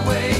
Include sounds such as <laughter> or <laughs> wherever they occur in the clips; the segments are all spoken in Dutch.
Ventura Highway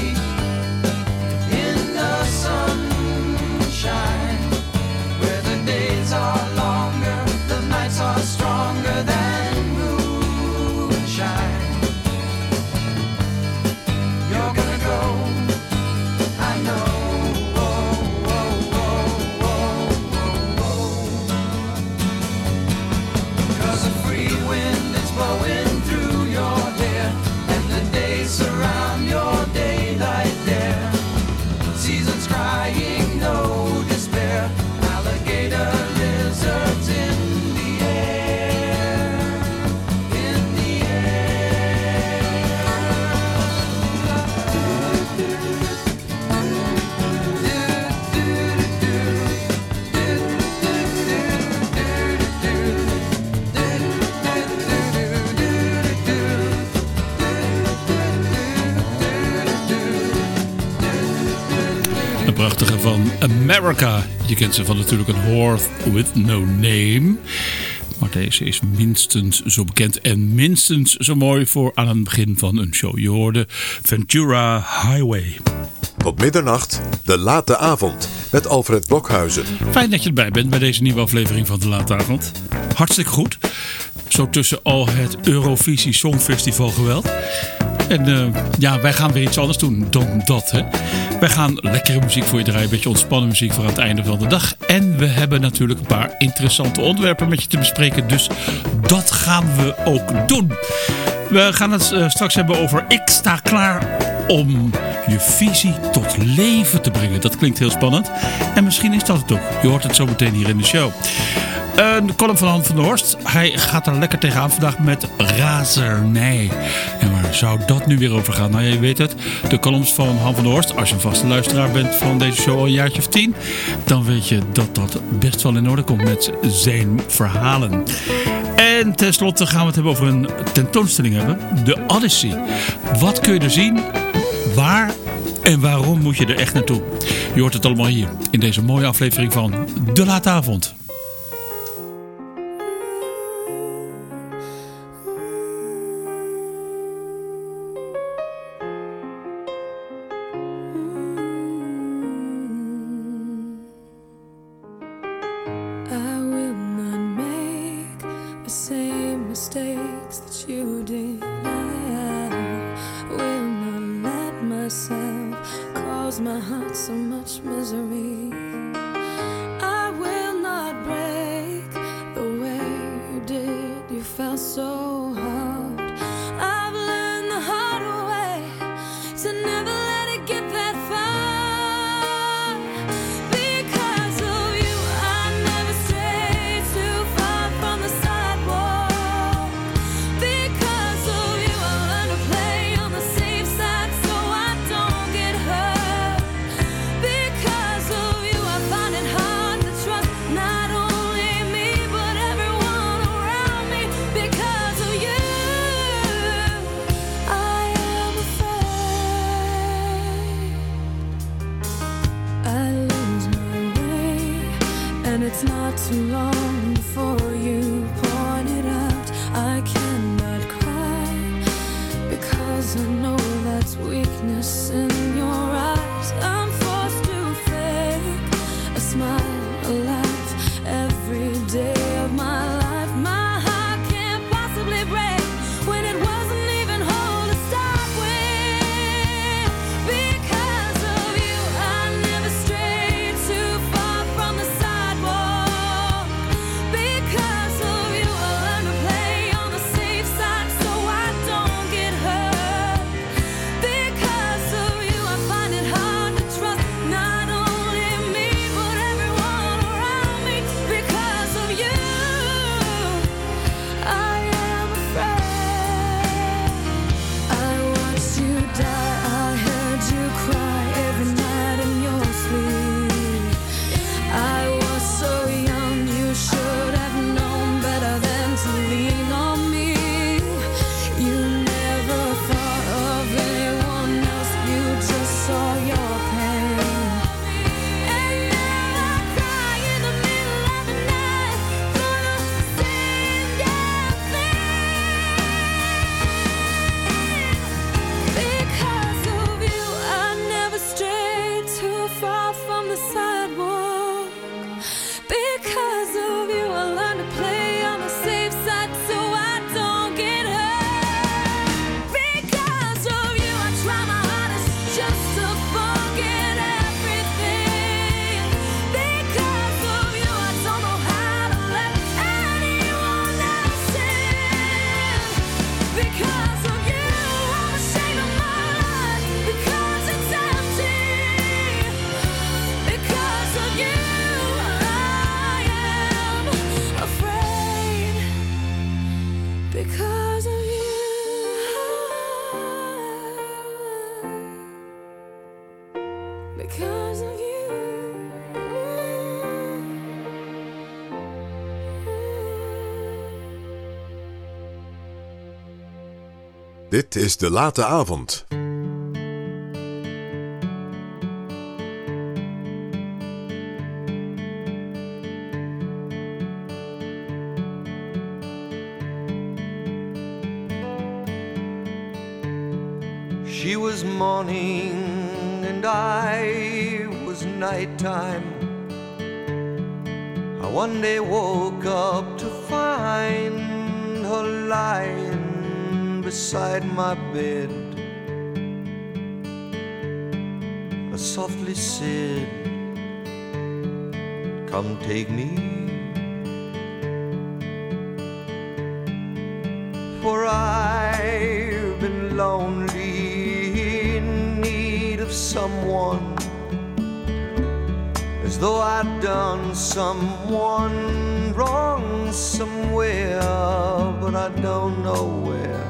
America. Je kent ze van natuurlijk een Horse with No Name. Maar deze is minstens zo bekend en minstens zo mooi voor aan het begin van een show. Je hoorde Ventura Highway. Tot middernacht, de late avond, met Alfred Blokhuizen. Fijn dat je erbij bent bij deze nieuwe aflevering van de Late Avond. Hartstikke goed. Zo tussen al het Eurovisie Songfestival geweld. En eh, ja, wij gaan weer iets anders doen dan dat. Hè. Wij gaan lekkere muziek voor je draaien. Een beetje ontspannen muziek voor aan het einde van de dag. En we hebben natuurlijk een paar interessante onderwerpen met je te bespreken. Dus dat gaan we ook doen. We gaan het eh, straks hebben over Ik sta klaar om je visie tot leven te brengen. Dat klinkt heel spannend. En misschien is dat het ook. Je hoort het zo meteen hier in de show. Een column van Han van der Horst. Hij gaat er lekker tegenaan vandaag met razernij. En waar zou dat nu weer over gaan? Nou, je weet het. De columns van Han van der Horst. Als je een vaste luisteraar bent van deze show al een jaartje of tien. Dan weet je dat dat best wel in orde komt met zijn verhalen. En tenslotte gaan we het hebben over een tentoonstelling hebben. De Odyssey. Wat kun je er zien? Waar en waarom moet je er echt naartoe? Je hoort het allemaal hier in deze mooie aflevering van De Late Het is De Late Avond. come take me. For I've been lonely in need of someone, as though I'd done someone wrong somewhere, but I don't know where.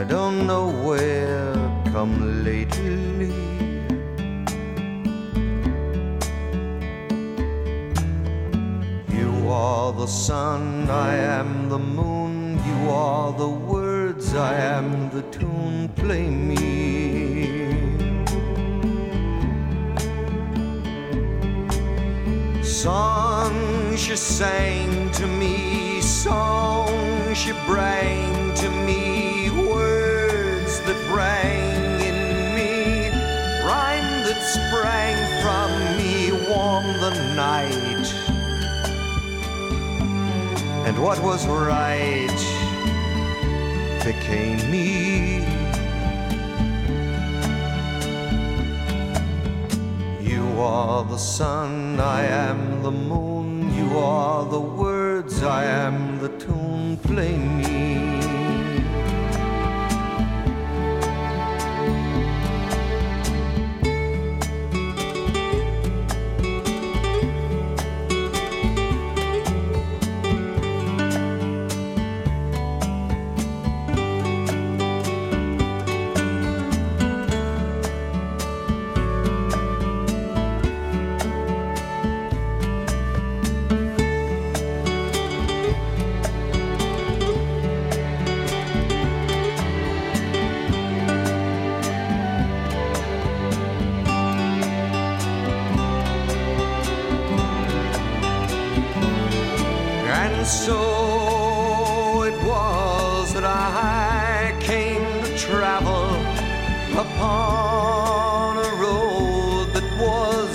I don't know where come lately. are the sun, I am the moon, you are the words, I am the tune, play me. Song she sang to me, song she brang to me, words that rang in me, rhyme that sprang from me, warm the night and what was right became me. You are the sun, I am the moon, you are the words, I am the tune, play me. That I came to travel upon a road that was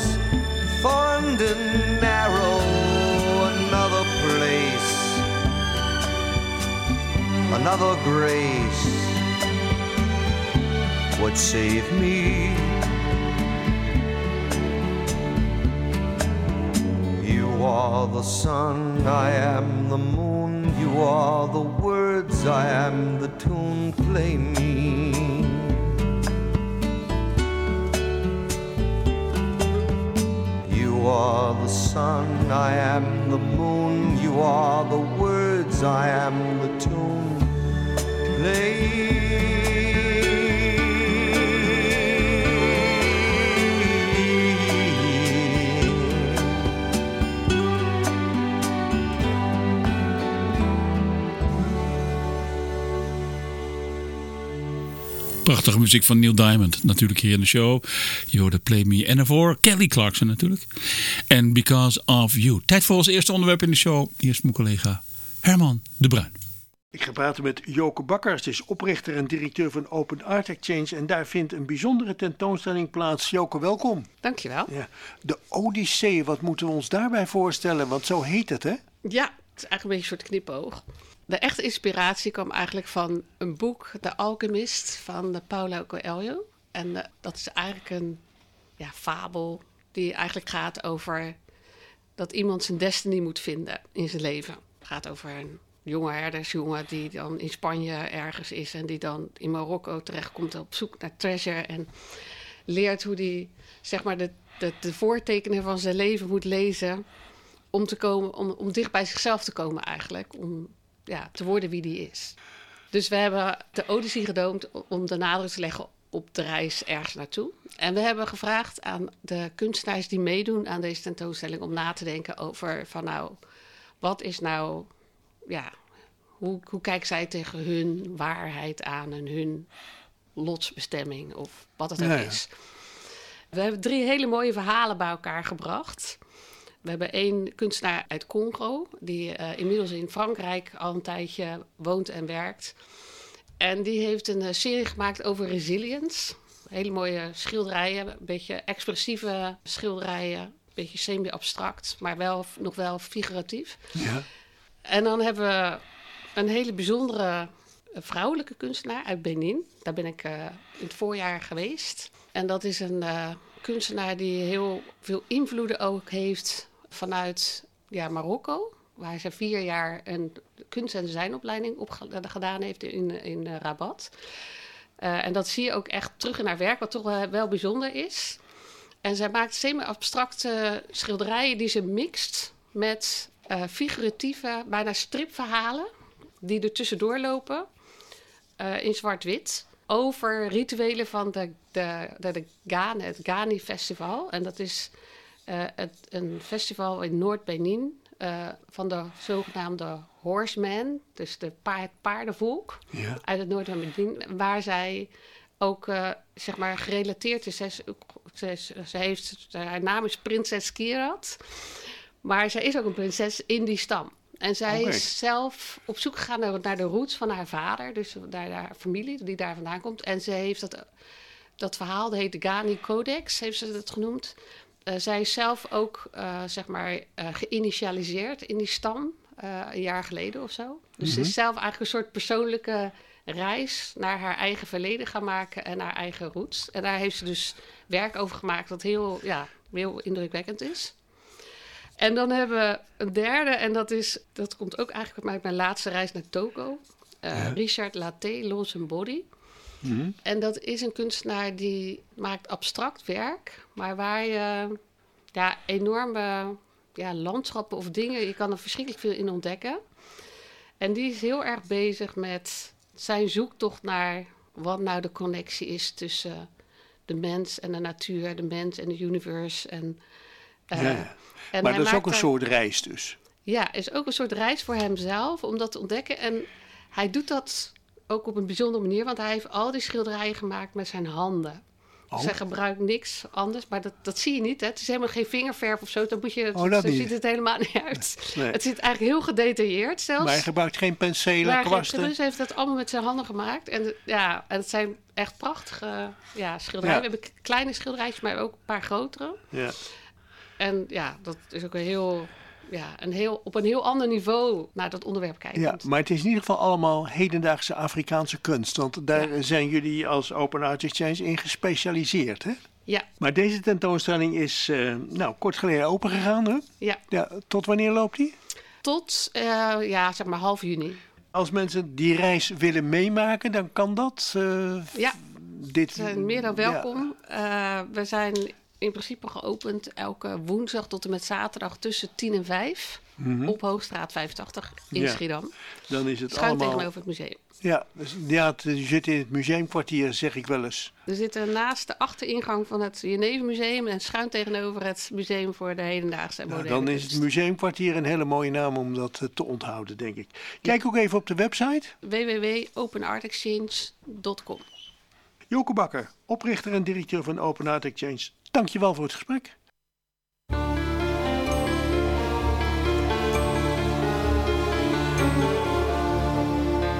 thorned and narrow. Another place, another grace would save me. You are the sun, I am the moon. You are the words, I am the tune. Play me. You are the sun, I am the moon. You are the words, I am the tune. Play. Prachtige muziek van Neil Diamond. Natuurlijk hier in de show. Je hoorde Play Me. En daarvoor Kelly Clarkson natuurlijk. En Because of You. Tijd voor ons eerste onderwerp in de show. Eerst mijn collega Herman de Bruin. Ik ga praten met Joke Bakkers, Ze is oprichter en directeur van Open Art Exchange. En daar vindt een bijzondere tentoonstelling plaats. Joke, welkom. Dankjewel. Ja. De Odyssee, wat moeten we ons daarbij voorstellen? Want zo heet het, hè? Ja, het is eigenlijk een beetje een soort knipoog. De echte inspiratie kwam eigenlijk van een boek, The Alchemist, van Paulo Coelho. En eh, dat is eigenlijk een ja, fabel die eigenlijk gaat over dat iemand zijn destiny moet vinden in zijn leven. Het gaat over een jonge herdersjongen die dan in Spanje ergens is en die dan in Marokko terechtkomt op zoek naar treasure en leert hoe die zeg maar de, de, de voortekenen van zijn leven moet lezen om, te komen, om, om dicht bij zichzelf te komen eigenlijk. Om ja, te worden wie die is. Dus we hebben de Odyssee gedoomd om de nadruk te leggen op de reis ergens naartoe. En we hebben gevraagd aan de kunstenaars die meedoen aan deze tentoonstelling om na te denken over van nou, wat is nou, ja, hoe, hoe kijken zij tegen hun waarheid aan en hun lotsbestemming of wat het ook Ja, ja. is. We hebben drie hele mooie verhalen bij elkaar gebracht. We hebben één kunstenaar uit Congo, die eh, inmiddels in Frankrijk al een tijdje woont en werkt. En die heeft een eh, serie gemaakt over resilience. Hele mooie schilderijen, een beetje expressieve schilderijen. Een beetje semi-abstract, maar wel, nog wel figuratief. Ja. En dan hebben we een hele bijzondere vrouwelijke kunstenaar uit Benin. Daar ben ik eh, in het voorjaar geweest. En dat is een kunstenaar die heel veel invloeden ook heeft vanuit ja, Marokko. Waar ze vier jaar een kunst- en designopleiding op ge- gedaan heeft in, in eh, Rabat. Eh, en dat zie je ook echt terug in haar werk, wat toch wel, bijzonder is. En zij maakt semi-abstracte schilderijen die ze mixt met eh, figuratieve, bijna stripverhalen. Die er tussendoor lopen eh, in zwart-wit. Over rituelen van de, de, de, de Ghana, het Ghani Festival. En dat is eh, het, een festival in Noord-Benin eh, van de zogenaamde horsemen. Dus de paard, paardenvolk Ja. uit het noorden van Benin. Waar zij ook eh, zeg maar gerelateerd is. Zij, is- zij heeft, haar naam is Prinses Kirat. Maar zij is ook een prinses in die stam. En zij Oké. is zelf op zoek gegaan naar, naar de roots van haar vader. Dus naar haar familie die daar vandaan komt. En ze heeft dat, dat verhaal, dat heet de Ghani Codex, heeft ze dat genoemd. Eh, zij is zelf ook, eh, zeg maar, eh, geïnitialiseerd in die stam. een jaar geleden of zo. Dus ze is zelf eigenlijk een soort persoonlijke reis naar haar eigen verleden gaan maken en haar eigen roots. En daar heeft ze dus werk over gemaakt dat heel, ja, heel indrukwekkend is. En dan hebben we een derde, en dat, is, dat komt ook eigenlijk uit mijn laatste reis naar Togo. Eh, Richard Laté, and Body. En dat is een kunstenaar die maakt abstract werk, maar waar je ja, enorme ja, landschappen of dingen, je kan er verschrikkelijk veel in ontdekken. En die is heel erg bezig met zijn zoektocht naar wat nou de connectie is tussen de mens en de natuur, de mens en het universe. En, Ja. en Maar hij dat is ook een soort reis dus. ja, is ook een soort reis voor hemzelf om dat te ontdekken. En hij doet dat ook op een bijzondere manier, want hij heeft al die schilderijen gemaakt met zijn handen. Oh. Zij gebruikt niks anders, maar dat, dat zie je niet. Hè? Het is helemaal geen vingerverf of zo. Dan moet je, Oh, dat zo niet. ziet het helemaal niet uit. Nee. Het zit eigenlijk heel gedetailleerd zelfs. Maar hij gebruikt geen penselen, Maar kwasten. Rus heeft dat allemaal met zijn handen gemaakt. En, ja, en het zijn echt prachtige ja, schilderijen. Ja. We hebben kleine schilderijtjes, maar ook een paar grotere. Ja. En ja, dat is ook een heel, ja, een heel, op een heel ander niveau naar dat onderwerp kijken. ja, maar het is in ieder geval allemaal hedendaagse Afrikaanse kunst. Want daar Ja. zijn jullie als Open Art Exchange in gespecialiseerd, hè? Ja, Maar deze tentoonstelling is eh, nou, kort geleden opengegaan, hè? ja. Ja, tot wanneer loopt die? Tot, eh, ja, zeg maar half juni. Als mensen die reis willen meemaken, dan kan dat. eh, Ja, dit, ze zijn meer dan welkom. We zijn in principe geopend elke woensdag tot en met zaterdag tussen 10 en 5. Op Hoogstraat 85 in Mhm. Ja. Schiedam. Dan is het Schuin allemaal. tegenover het museum. Ja, dus, ja, het, je zit in het museumkwartier, zeg ik wel eens. We zitten naast de achteringang van het Jenevermuseum en schuin tegenover het Museum voor de Hedendaagse en Nou, Moderne dan is het museumkwartier een hele mooie naam om dat eh, te onthouden, denk ik. Kijk ook even op de website. www.openartexchange.com Joke Bakker, oprichter en directeur van Open Art Exchange. Dankjewel voor het gesprek.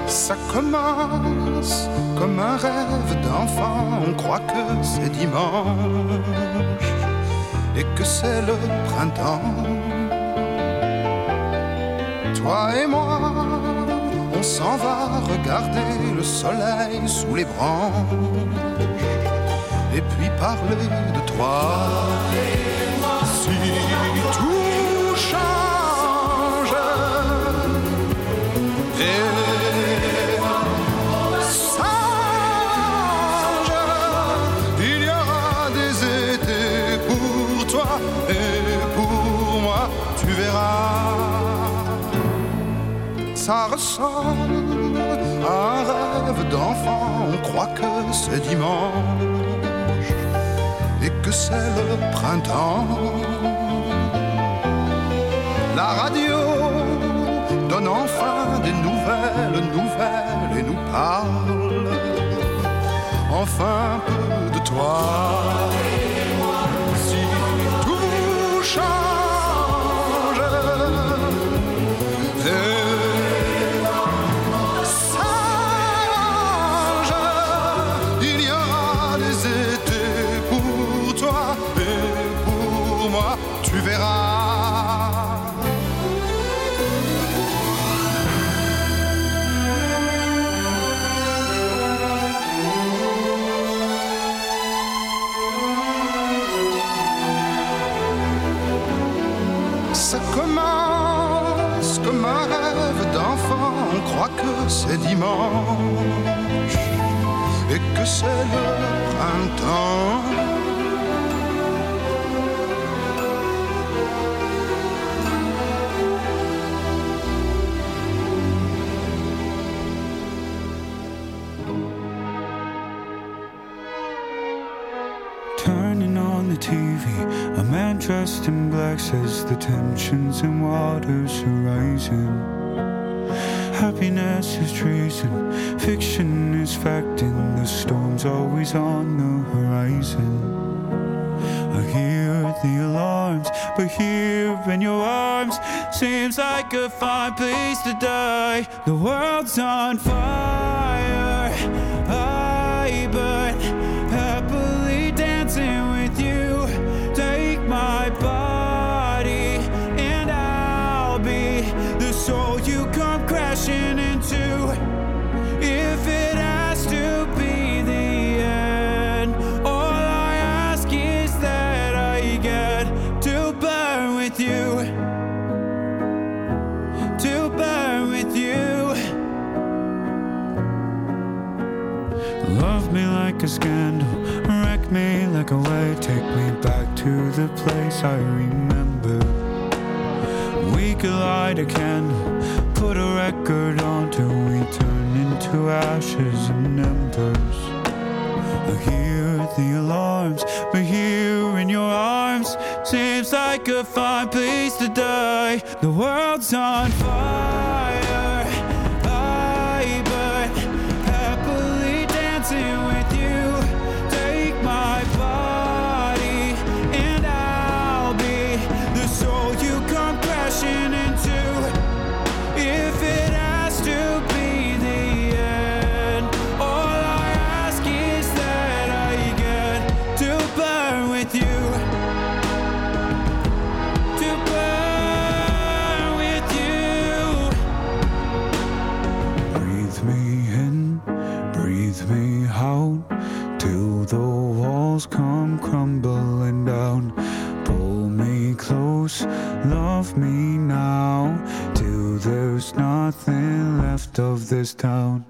Ça commence comme un rêve d'enfant, on croit que c'est dimanche et que c'est le printemps. Toi et moi, on s'en va regarder le soleil sous les branches et puis parler de toi. Si tout change et il y aura des étés pour toi et pour moi, tu verras. Ça ressemble à un rêve d'enfant, on croit que c'est dimanche que c'est le printemps. La radio donne enfin des nouvelles, nouvelles et nous parle enfin peu de toi. Si tout change, dimanche et que c'est le printemps. Turning on the TV, a man dressed in black says the tensions in waters are rising. Happiness is treason, fiction is fact, and the storm's always on the horizon. I hear the alarms, but here in your arms seems like a fine place to die. The world's on fire, with you. To burn with you. Love me like a scandal, wreck me like a wave, take me back to the place I remember. We could light a candle, put a record on till we turn into ashes and embers. I hear the alarms, but here in your arms seems like a fine place to die. The world's on fire, this town.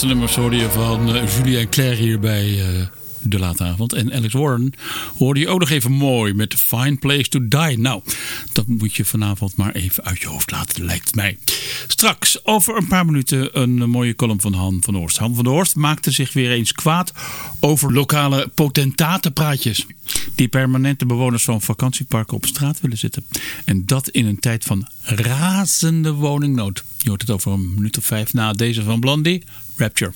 belangrijkste nummers hoorde je van eh, uh, Julia en Claire hier bij eh, De Late Avond. En Alex Warren hoorde je ook nog even mooi met Fine Place to Die. Nou, dat moet je vanavond maar even uit je hoofd laten, lijkt mij. Straks, over een paar minuten, een mooie column van Han van Oorst. Han van Oorst maakte zich weer eens kwaad over lokale potentatenpraatjes. Die permanente bewoners van vakantieparken op straat willen zitten. En dat in een tijd van razende woningnood. Je hoort het over een minuut of vijf na deze van Blondie, Rapture.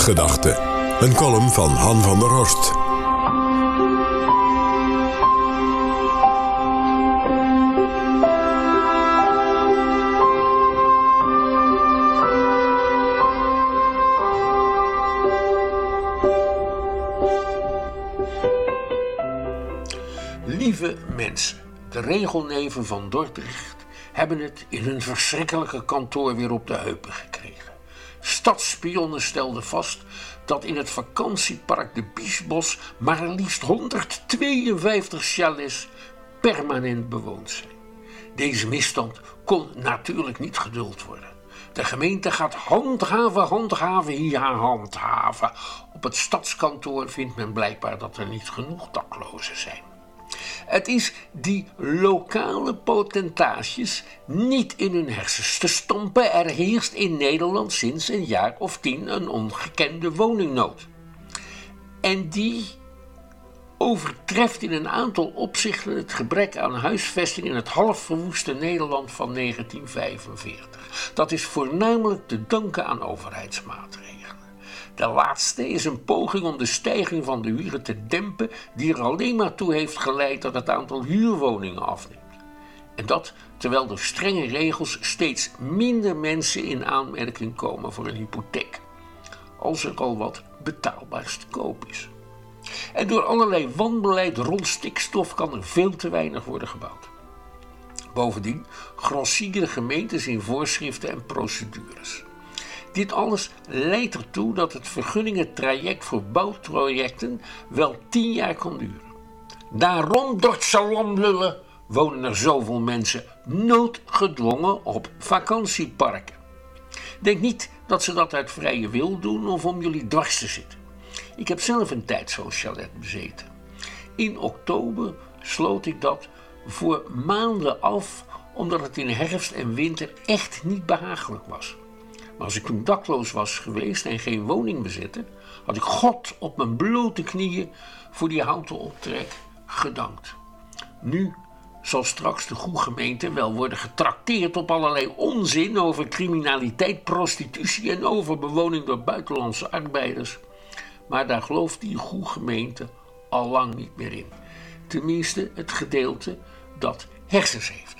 Is De Nachtgedachte, een column van Han van der Horst. Lieve mensen, de regelneven van Dordrecht hebben het in hun verschrikkelijke kantoor weer op de heupen. Stadsspionnen stelden vast dat in het vakantiepark de Biesbos maar liefst 152 chalets permanent bewoond zijn. Deze misstand kon natuurlijk niet geduld worden. De gemeente gaat handhaven, handhaven, ja handhaven. Op het stadskantoor vindt men blijkbaar dat er niet genoeg daklozen zijn. Het is die lokale potentages niet in hun hersens te stompen. Er heerst in Nederland sinds een jaar of tien een ongekende woningnood. En die overtreft in een aantal opzichten het gebrek aan huisvesting in het half verwoeste Nederland van 1945. Dat is voornamelijk te danken aan overheidsmaatregelen. De laatste is een poging om de stijging van de huren te dempen, die er alleen maar toe heeft geleid dat het aantal huurwoningen afneemt. En dat terwijl door strenge regels steeds minder mensen in aanmerking komen voor een hypotheek, als er al wat betaalbaars te koop is. En door allerlei wanbeleid rond stikstof kan er veel te weinig worden gebouwd. Bovendien grossieren gemeentes in voorschriften en procedures. Dit alles leidt ertoe dat het vergunningentraject voor bouwprojecten wel tien jaar kan duren. Daarom, Dortsalamlullen, wonen er zoveel mensen noodgedwongen op vakantieparken. Denk niet dat ze dat uit vrije wil doen of om jullie dwars te zitten. Ik heb zelf een tijd zo'n chalet bezeten. In oktober sloot ik dat voor maanden af omdat het in herfst en winter echt niet behagelijk was. Als ik dakloos was geweest en geen woning bezitte, had ik God op mijn blote knieën voor die houten optrek gedankt. Nu zal straks de goede gemeente wel worden getrakteerd op allerlei onzin over criminaliteit, prostitutie en overbewoning door buitenlandse arbeiders. Maar daar gelooft die goede gemeente al lang niet meer in. Tenminste, het gedeelte dat hersens heeft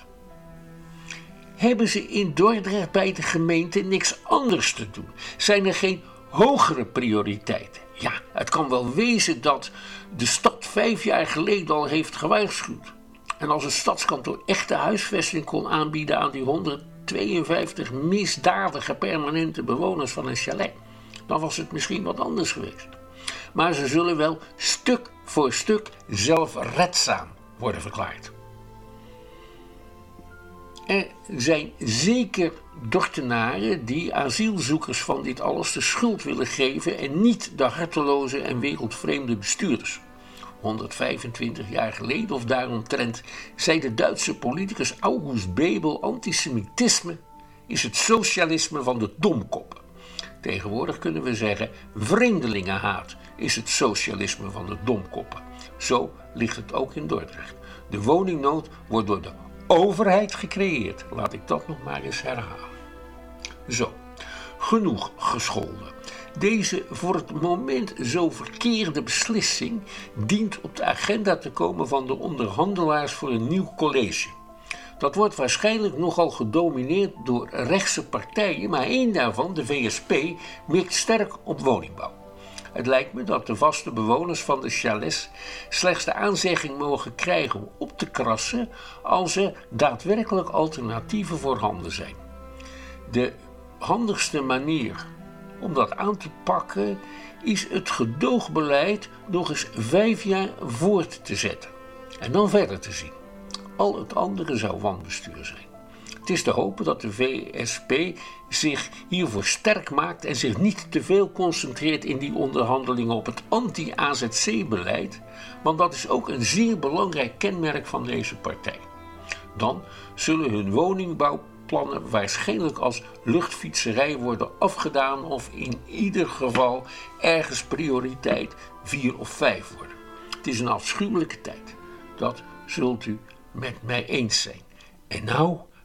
hebben ze in Dordrecht bij de gemeente niks anders te doen? Zijn er geen hogere prioriteiten? Ja, het kan wel wezen dat de stad vijf jaar geleden al heeft gewaarschuwd. En als het stadskantoor echte huisvesting kon aanbieden aan die 152 misdadige permanente bewoners van een chalet, dan was het misschien wat anders geweest. Maar ze zullen wel stuk voor stuk zelfredzaam worden verklaard. Er zijn zeker Dortenaren die asielzoekers van dit alles de schuld willen geven en niet de harteloze en wereldvreemde bestuurders. 125 jaar geleden of daaromtrent zei de Duitse politicus August Bebel: antisemitisme is het socialisme van de domkoppen. Tegenwoordig kunnen we zeggen: vreemdelingenhaat is het socialisme van de domkoppen. Zo ligt het ook in Dordrecht. De woningnood wordt door de overheid gecreëerd. Laat ik dat nog maar eens herhalen. Zo, genoeg gescholden. Deze voor het moment zo verkeerde beslissing dient op de agenda te komen van de onderhandelaars voor een nieuw college. Dat wordt waarschijnlijk nogal gedomineerd door rechtse partijen, maar één daarvan, de VSP, mikt sterk op woningbouw. Het lijkt me dat de vaste bewoners van de chalets slechts de aanzegging mogen krijgen om op te krassen als er daadwerkelijk alternatieven voorhanden zijn. De handigste manier om dat aan te pakken is het gedoogbeleid nog eens vijf jaar voort te zetten en dan verder te zien. Al het andere zou wanbestuur zijn. Het is te hopen dat de VSP zich hiervoor sterk maakt en zich niet te veel concentreert in die onderhandelingen op het anti-AZC-beleid, want dat is ook een zeer belangrijk kenmerk van deze partij. Dan zullen hun woningbouwplannen waarschijnlijk als luchtfietserij worden afgedaan of in ieder geval ergens prioriteit 4 of 5 worden. Het is een afschuwelijke tijd. Dat zult u met mij eens zijn. En nou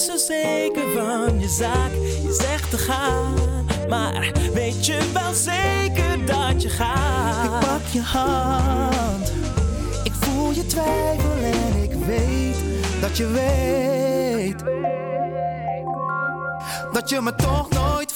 zo zeker van je zaak. Je zegt te gaan, maar weet je wel zeker dat je gaat? Ik pak je hand. Ik voel je twijfel en ik weet dat je weet. Dat je me toch nooit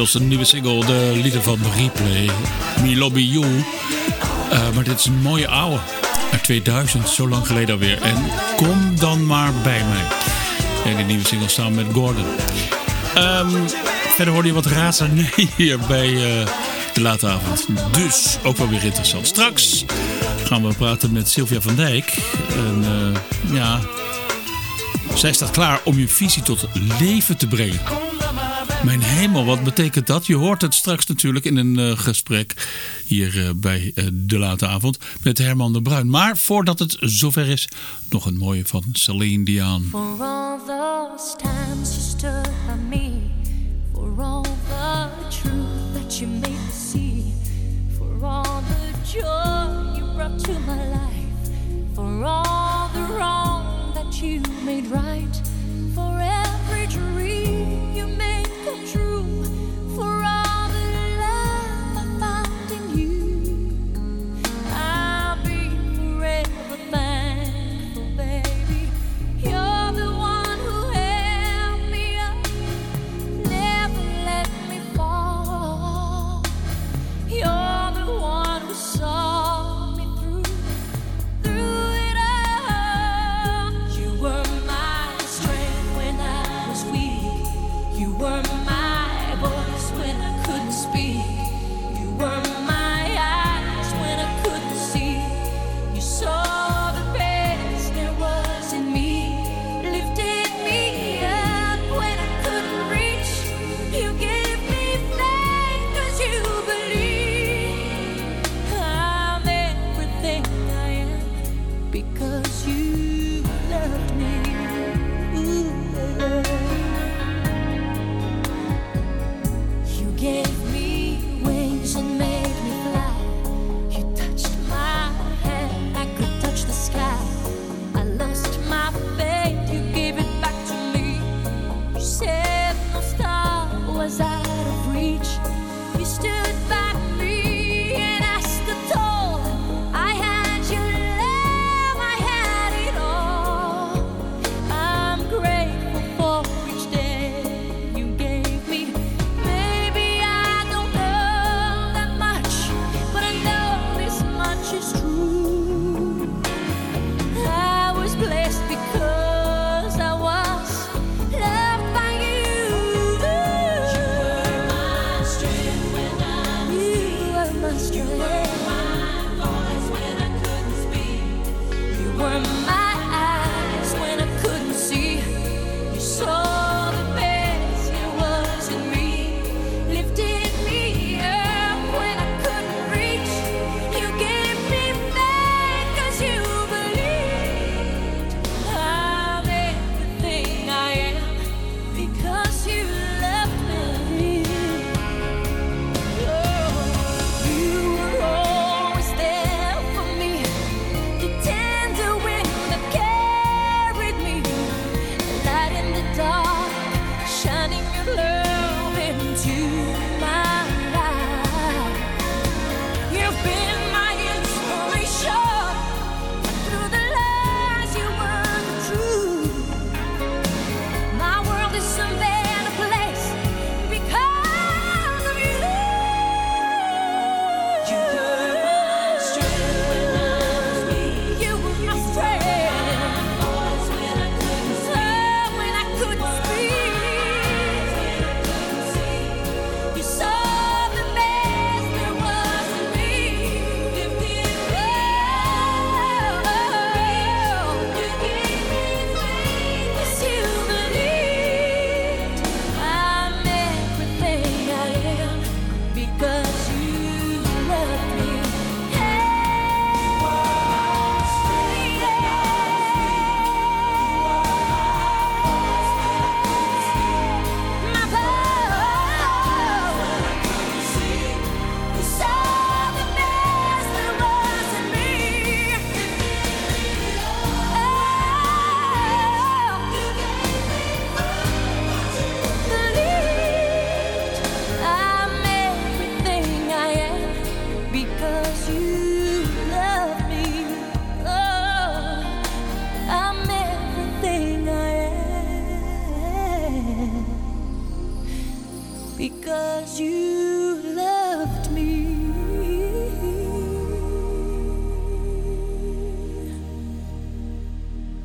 inmiddels een nieuwe single, de lieden van Replay, Me Lobby You. Eh, maar dit is een mooie oude, uit 2000, zo lang geleden alweer. En kom dan maar bij mij. En die nieuwe single samen met Gordon. Ehm, verder hoorde je wat razernij <laughs> hier bij eh, de late avond. Dus ook wel weer interessant. Straks gaan we praten met Sylvia van Dijk. Eh, ja, zij staat klaar om je visie tot leven te brengen. Mijn hemel, wat betekent dat? Je hoort het straks natuurlijk in een eh, gesprek hier eh, bij eh, de late avond met Herman de Bruin. Maar voordat het zover is, nog een mooie van Celine Dion. For all those times you stood by me, for all the truth that you made me see, for all the joy you brought to my life, for all the wrong that you made right, for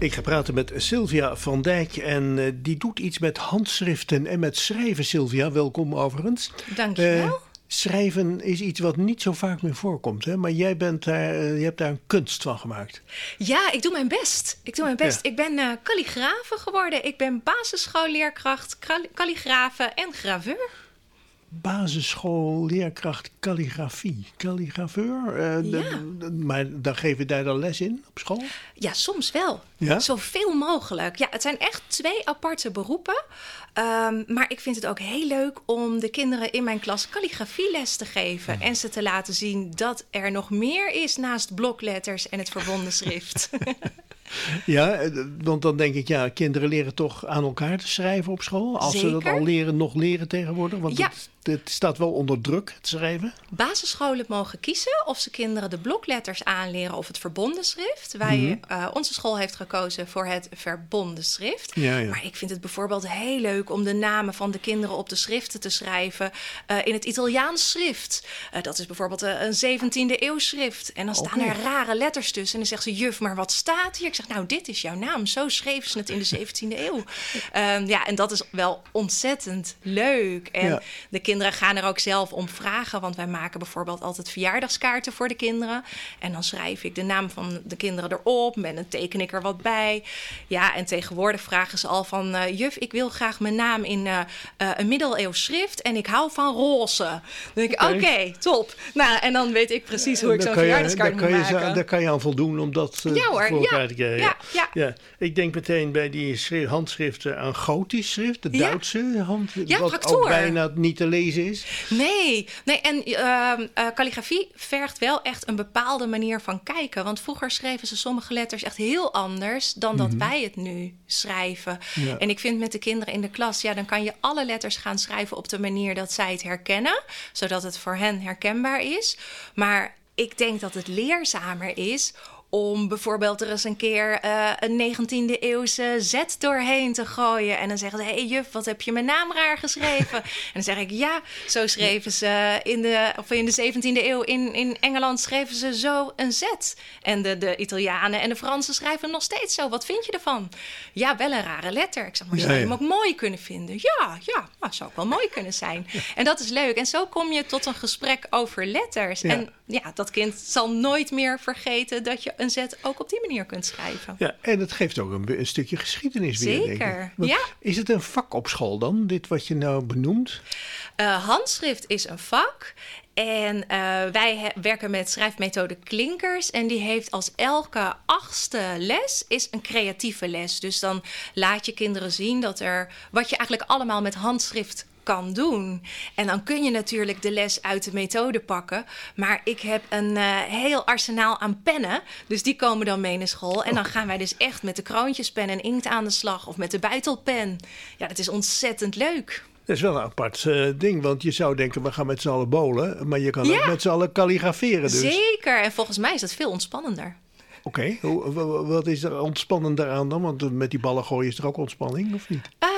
Ik ga praten met Sylvia van Dijk en eh, die doet iets met handschriften en met schrijven. Sylvia, welkom overigens. Dankjewel. Eh, schrijven is iets wat niet zo vaak meer voorkomt, hè? maar jij bent daar, eh, je hebt daar een kunst van gemaakt. Ja, ik doe mijn best. Ik doe mijn best. Ja. Ik ben kalligrafe geworden. Ik ben basisschoolleerkracht, kalligrafe en graveur. Basisschool, leerkracht, kalligrafie. Kalligrafeur? Eh, Ja. maar dan geef je daar dan les in op school? Ja, soms wel. Ja? Zoveel mogelijk. Ja, het zijn echt twee aparte beroepen. Ehm, maar ik vind het ook heel leuk om de kinderen in mijn klas kalligrafieles te geven. En ze te laten zien dat er nog meer is naast blokletters en het verbonden schrift. <laughs> Ja, eh, want dan denk ik, ja, kinderen leren toch aan elkaar te schrijven op school. Als ze dat al leren, nog leren tegenwoordig. Want Ja. het, het staat wel onder druk, het schrijven. Basisscholen mogen kiezen of ze kinderen de blokletters aanleren of het verbonden schrift. Wij, Mhm. eh, onze school heeft gekozen voor het verbonden schrift. Ja, ja. Maar ik vind het bijvoorbeeld heel leuk om de namen van de kinderen op de schriften te schrijven eh, in het Italiaans schrift. Eh, dat is bijvoorbeeld een 17e eeuw schrift. En dan staan er rare letters tussen. En dan zegt ze, juf, maar wat staat hier? Ik zeg, nou, dit is jouw naam. Zo schreven ze het in de 17e eeuw. <laughs> Ehm, ja, en dat is wel ontzettend leuk. En Ja. de kinderen gaan er ook zelf om vragen. Want wij maken bijvoorbeeld altijd verjaardagskaarten voor de kinderen. En dan schrijf ik de naam van de kinderen erop. En dan teken ik er wat bij. Ja, en tegenwoordig vragen ze al van... eh, juf, ik wil graag mijn naam in eh, eh, een middeleeuws schrift. En ik hou van roze. Dan denk ik, oké, top. Nou, en dan weet ik precies hoe ik zo'n verjaardagskaart moet je maken. Daar kan je aan voldoen om dat Ja hoor, voor ja, te krijgen. ja, ja. Ik denk meteen bij die schri- handschriften aan gotisch schrift, de. Duitse hand, Ja, wat ook bijna niet te lezen is. Nee, nee en ehm eh, calligrafie vergt wel echt een bepaalde manier van kijken. Want vroeger schreven ze sommige letters echt heel anders dan dat Mhm. wij het nu schrijven. Ja. En ik vind met de kinderen in de klas, ja, dan kan je alle letters gaan schrijven op de manier dat zij het herkennen, zodat het voor hen herkenbaar is. Maar ik denk dat het leerzamer is om bijvoorbeeld er eens een keer eh, een 19e eeuwse Z doorheen te gooien. En dan zeggen ze, hé hey, juf, wat heb je mijn naam raar geschreven? <laughs> en dan zeg ik, ja, zo schreven ze in de, of in de 17e eeuw in, in Engeland schreven ze zo een Z. En de, de Italianen en de Fransen schrijven nog steeds zo. Wat vind je ervan? Ja, wel een rare letter. Ik zeg, maar zou je hem ook mooi kunnen vinden? Ja, ja, nou, zou ook wel mooi kunnen zijn. <laughs> En dat is leuk. En zo kom je tot een gesprek over letters. Ja. En ja, dat kind zal nooit meer vergeten dat je een Z ook op die manier kunt schrijven. Ja, en het geeft ook een, een stukje geschiedenis weer, denk ik. Zeker, ja. Is het een vak op school dan, dit wat je nou benoemt? Eh, handschrift is een vak. En eh, wij werken met schrijfmethode Klinkers. En die heeft als elke achtste les is een creatieve les. Dus dan laat je kinderen zien dat er wat je eigenlijk allemaal met handschrift kan doen. En dan kun je natuurlijk de les uit de methode pakken. Maar ik heb een eh, heel arsenaal aan pennen. Dus die komen dan mee naar school. En dan gaan wij dus echt met de kroontjespen en inkt aan de slag. Of met de buitelpen. Ja, dat is ontzettend leuk. Dat is wel een apart eh, ding, want je zou denken, we gaan met z'n allen bolen. Maar je kan Ja. ook met z'n allen kalligraferen dus. Zeker. En volgens mij is dat veel ontspannender. Oké, wat is er ontspannender aan dan? Want met die ballen gooien is er ook ontspanning, of niet? Ehm,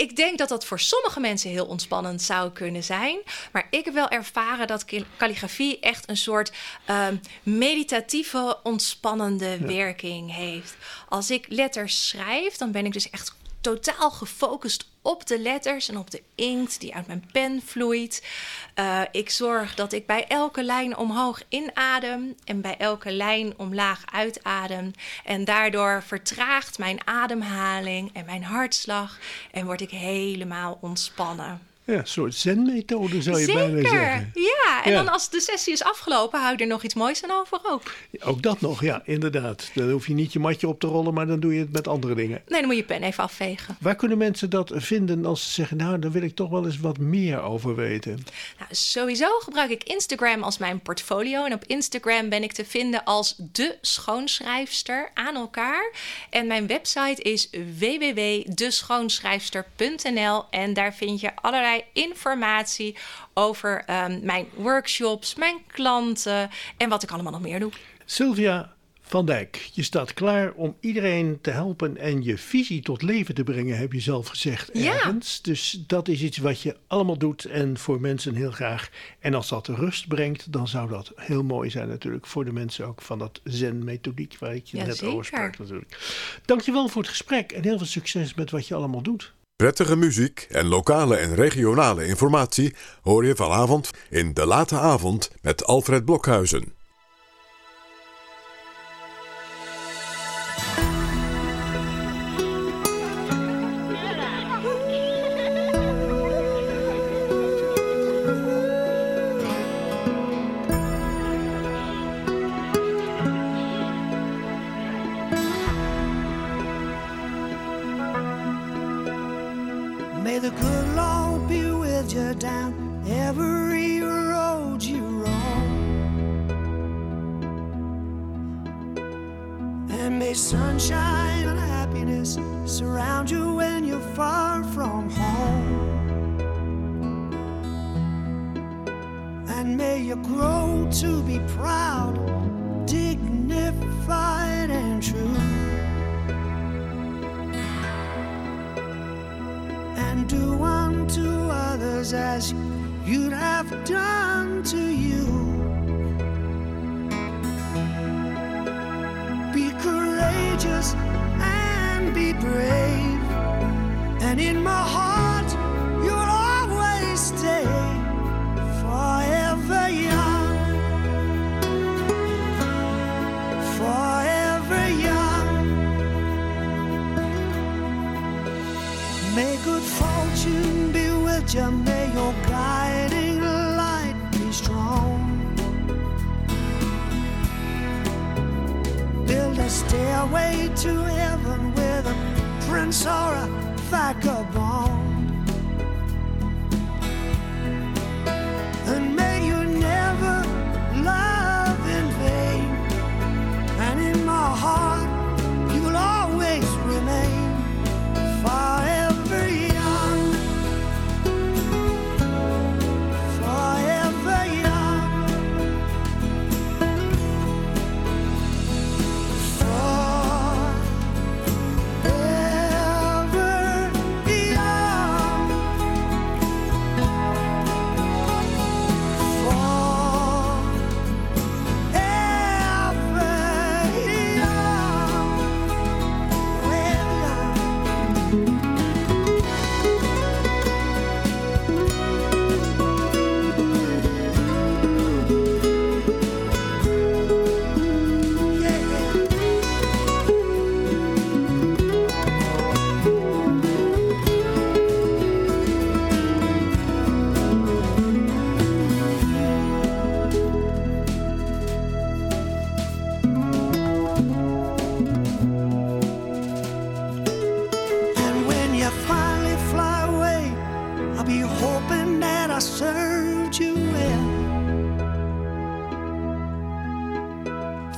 ik denk dat dat voor sommige mensen heel ontspannend zou kunnen zijn. Maar ik heb wel ervaren dat kalligrafie echt een soort ehm, meditatieve, ontspannende werking heeft. Als ik letters schrijf, dan ben ik dus echt totaal gefocust op de letters en op de inkt die uit mijn pen vloeit. Eh, ik zorg dat ik bij elke lijn omhoog inadem en bij elke lijn omlaag uitadem. En daardoor vertraagt mijn ademhaling en mijn hartslag en word ik helemaal ontspannen. Ja, een soort zen-methode zou je bijna Zeker, zeggen. ja. En Ja. dan als de sessie is afgelopen, hou je er nog iets moois aan over ook. Ook dat nog, ja, inderdaad. Dan hoef je niet je matje op te rollen, maar dan doe je het met andere dingen. Nee, dan moet je pen even afvegen. Waar kunnen mensen dat vinden als ze zeggen, nou, daar wil ik toch wel eens wat meer over weten? Nou, sowieso gebruik ik Instagram als mijn portfolio. En op Instagram ben ik te vinden als de schoonschrijfster aan elkaar. En mijn website is www.deschoonschrijfster.nl. En daar vind je allerlei informatie over ehm, mijn workshops, mijn klanten en wat ik allemaal nog meer doe. Sylvia Van Dijk, je staat klaar om iedereen te helpen en je visie tot leven te brengen, heb je zelf gezegd Ja. ergens. Dus dat is iets wat je allemaal doet en voor mensen heel graag. En als dat rust brengt, dan zou dat heel mooi zijn natuurlijk. Voor de mensen ook van dat zen-methodiek waar ik je Ja, net zeker. over sprak natuurlijk. Dankjewel voor het gesprek en heel veel succes met wat je allemaal doet. Prettige muziek en lokale en regionale informatie hoor je vanavond in De Late Avond met Alfred Blokhuizen.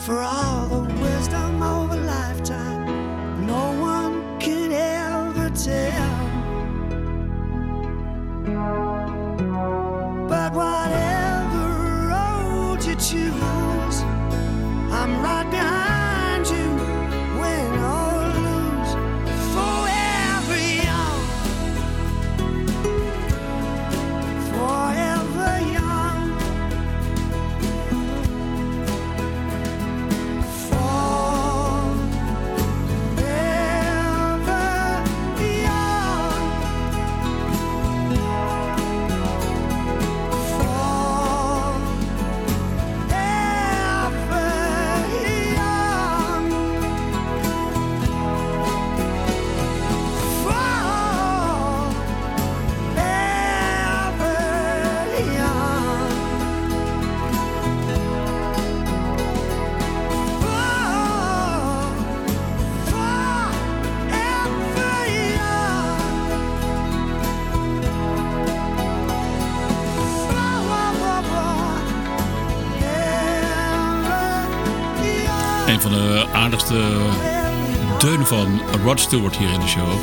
For all the van Rod Stewart hier in de show.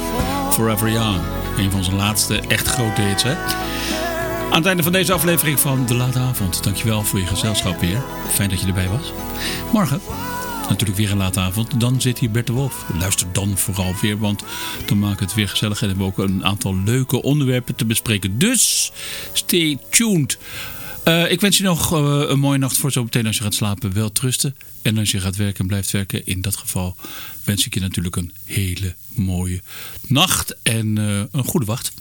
Forever Young. Een van zijn laatste echt grote hits. Hè? Aan het einde van deze aflevering van De Late Avond. Dankjewel voor je gezelschap weer. Fijn dat je erbij was. Morgen natuurlijk weer een late avond, dan zit hier Bert de Wolf. Luister dan vooral weer, want dan maken we het weer gezellig. En hebben we ook een aantal leuke onderwerpen te bespreken. Dus stay tuned. Eh, ik wens je nog eh, een mooie nacht voor zo meteen als je gaat slapen. Wel trusten. En als je gaat werken en blijft werken, in dat geval wens ik je natuurlijk een hele mooie nacht en eh, een goede wacht.